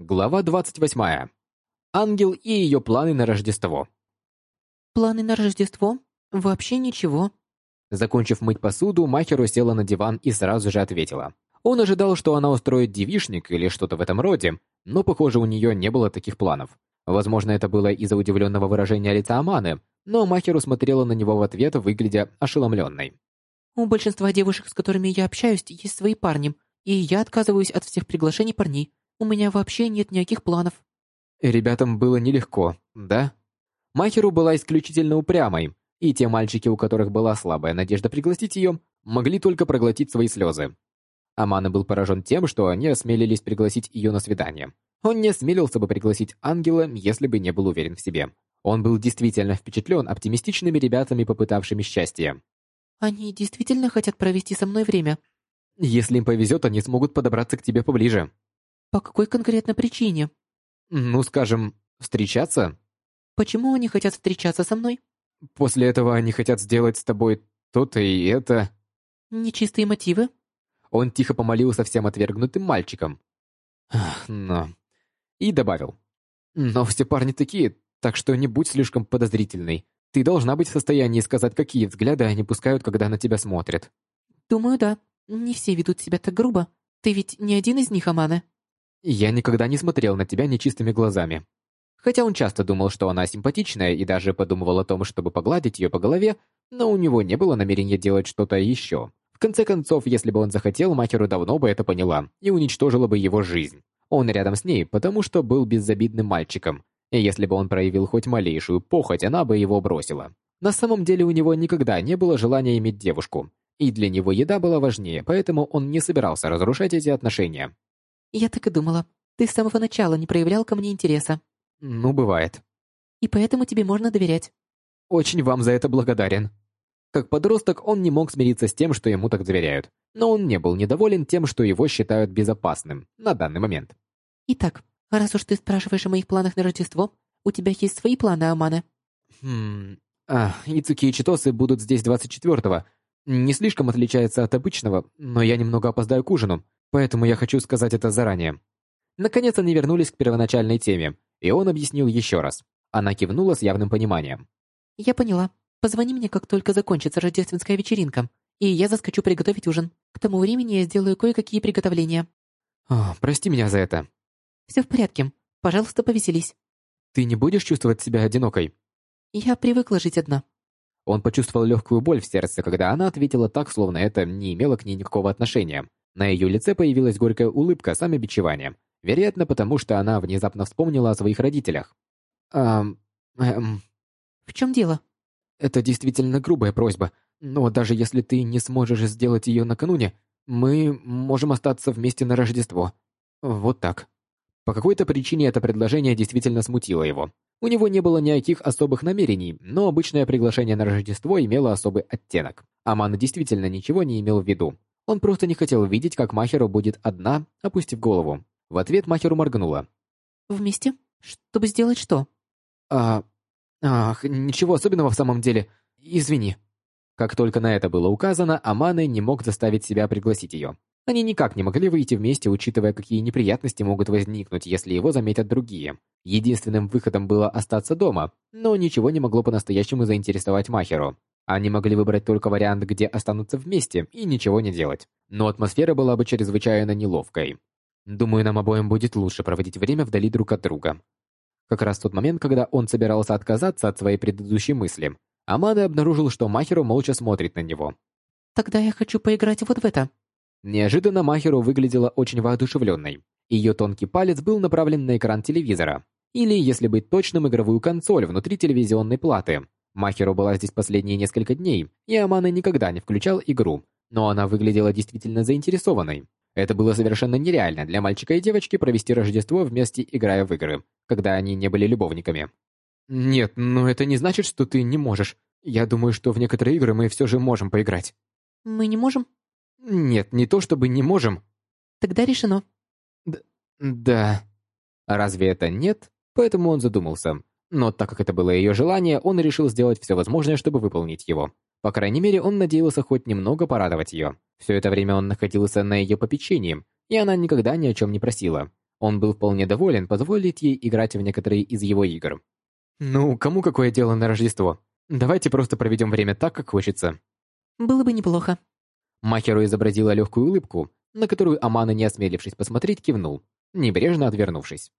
Глава 28. Ангел и ее планы на Рождество. Планы на Рождество? Вообще ничего. Закончив мыть посуду, Махеру села на диван и сразу же ответила. Он ожидал, что она устроит девишник или что-то в этом роде, но, похоже, у нее не было таких планов. Возможно, это было из-за удивленного выражения лица Аманы, но Махеру смотрела на него в ответ, выглядя ошеломленной. У большинства девушек, с которыми я общаюсь, есть свои парни, и я отказываюсь от всех приглашений парней. У меня вообще нет никаких планов. Ребятам было нелегко, да? Махеру была исключительно упрямой, и те мальчики, у которых была слабая надежда пригласить ее, могли только проглотить свои слезы. Амана был поражен тем, что они осмелились пригласить ее на свидание. Он не осмелился бы пригласить ангела, если бы не был уверен в себе. Он был действительно впечатлен оптимистичными ребятами, попытавшими счастье. Они действительно хотят провести со мной время. Если им повезет, они смогут подобраться к тебе поближе. По какой конкретно причине? Ну, скажем, встречаться? Почему они хотят встречаться со мной? После этого они хотят сделать с тобой то-то и это. Нечистые мотивы? Он тихо помолился всем отвергнутым мальчикам. Но... И добавил. Но все парни такие, так что не будь слишком подозрительной. Ты должна быть в состоянии сказать, какие взгляды они пускают, когда на тебя смотрят. Думаю, да. Не все ведут себя так грубо. Ты ведь не один из них, Амана. Я никогда не смотрел на тебя нечистыми глазами. Хотя он часто думал, что она симпатичная и даже подумывал о том, чтобы погладить ее по голове, но у него не было намерения делать что-то еще. В конце концов, если бы он захотел, Махеру давно бы это поняла и уничтожила бы его жизнь. Он рядом с ней, потому что был безобидным мальчиком, и если бы он проявил хоть малейшую похоть, она бы его бросила. На самом деле у него никогда не было желания иметь девушку, и для него еда была важнее, поэтому он не собирался разрушать эти отношения. Я так и думала. Ты с самого начала не проявлял ко мне интереса. Ну, бывает. И поэтому тебе можно доверять. Очень вам за это благодарен. Как подросток он не мог смириться с тем, что ему так доверяют, но он не был недоволен тем, что его считают безопасным на данный момент. Итак, раз уж ты спрашиваешь о моих планах на Рождество, у тебя есть свои планы, Амана? Хм... А, Ицуки и Читосы будут здесь 24-го. Не слишком отличается от обычного, но я немного опоздаю к ужину, поэтому я хочу сказать это заранее. Наконец они вернулись к первоначальной теме, и он объяснил еще раз. Она кивнула с явным пониманием. Я поняла. Позвони мне, как только закончится рождественская вечеринка, и я заскочу приготовить ужин. К тому времени я сделаю кое-какие приготовления. О, прости меня за это. Все в порядке. Пожалуйста, повеселись. Ты не будешь чувствовать себя одинокой? Я привыкла жить одна. Он почувствовал легкую боль в сердце, когда она ответила так, словно это не имело к ней никакого отношения. На ее лице появилась горькая улыбка самобичевания. Вероятно, потому что она внезапно вспомнила о своих родителях. «Эм... эм... В чем дело?» Это действительно грубая просьба, но даже если ты не сможешь сделать ее накануне, мы можем остаться вместе на Рождество. Вот так. По какой-то причине это предложение действительно смутило его. У него не было никаких особых намерений, но обычное приглашение на Рождество имело особый оттенок. Аман действительно ничего не имел в виду. Он просто не хотел видеть, как Махеру будет одна, опустив голову. В ответ Махеру моргнула. «Вместе? Чтобы сделать что?» «А... Ах, ничего особенного в самом деле. Извини». Как только на это было указано, Аманы не мог заставить себя пригласить ее. Они никак не могли выйти вместе, учитывая, какие неприятности могут возникнуть, если его заметят другие. Единственным выходом было остаться дома, но ничего не могло по-настоящему заинтересовать Махеру. Они могли выбрать только вариант, где останутся вместе, и ничего не делать. Но атмосфера была бы чрезвычайно неловкой. Думаю, нам обоим будет лучше проводить время вдали друг от друга. Как раз в тот момент, когда он собирался отказаться от своей предыдущей мысли, Амада обнаружил, что Махеру молча смотрит на него. «Тогда я хочу поиграть вот в это». Неожиданно Махеру выглядела очень воодушевленной. Ее тонкий палец был направлен на экран телевизора. Или, если быть точным, игровую консоль внутри телевизионной платы. Махеру была здесь последние несколько дней, и Амана никогда не включал игру, но она выглядела действительно заинтересованной. Это было совершенно нереально для мальчика и девочки провести Рождество вместе, играя в игры, когда они не были любовниками. Нет, но это не значит, что ты не можешь. Я думаю, что в некоторые игры мы все же можем поиграть. Мы не можем? Нет, не то чтобы не можем. Тогда решено. Д да. Разве это нет? Поэтому он задумался. Но так как это было ее желание, он решил сделать все возможное, чтобы выполнить его. По крайней мере, он надеялся хоть немного порадовать ее. Все это время он находился на ее попечении, и она никогда ни о чем не просила. Он был вполне доволен позволить ей играть в некоторые из его игр. «Ну, кому какое дело на Рождество? Давайте просто проведем время так, как хочется». «Было бы неплохо». Махеру изобразила легкую улыбку, на которую Амана, не осмелившись посмотреть, кивнул, небрежно отвернувшись.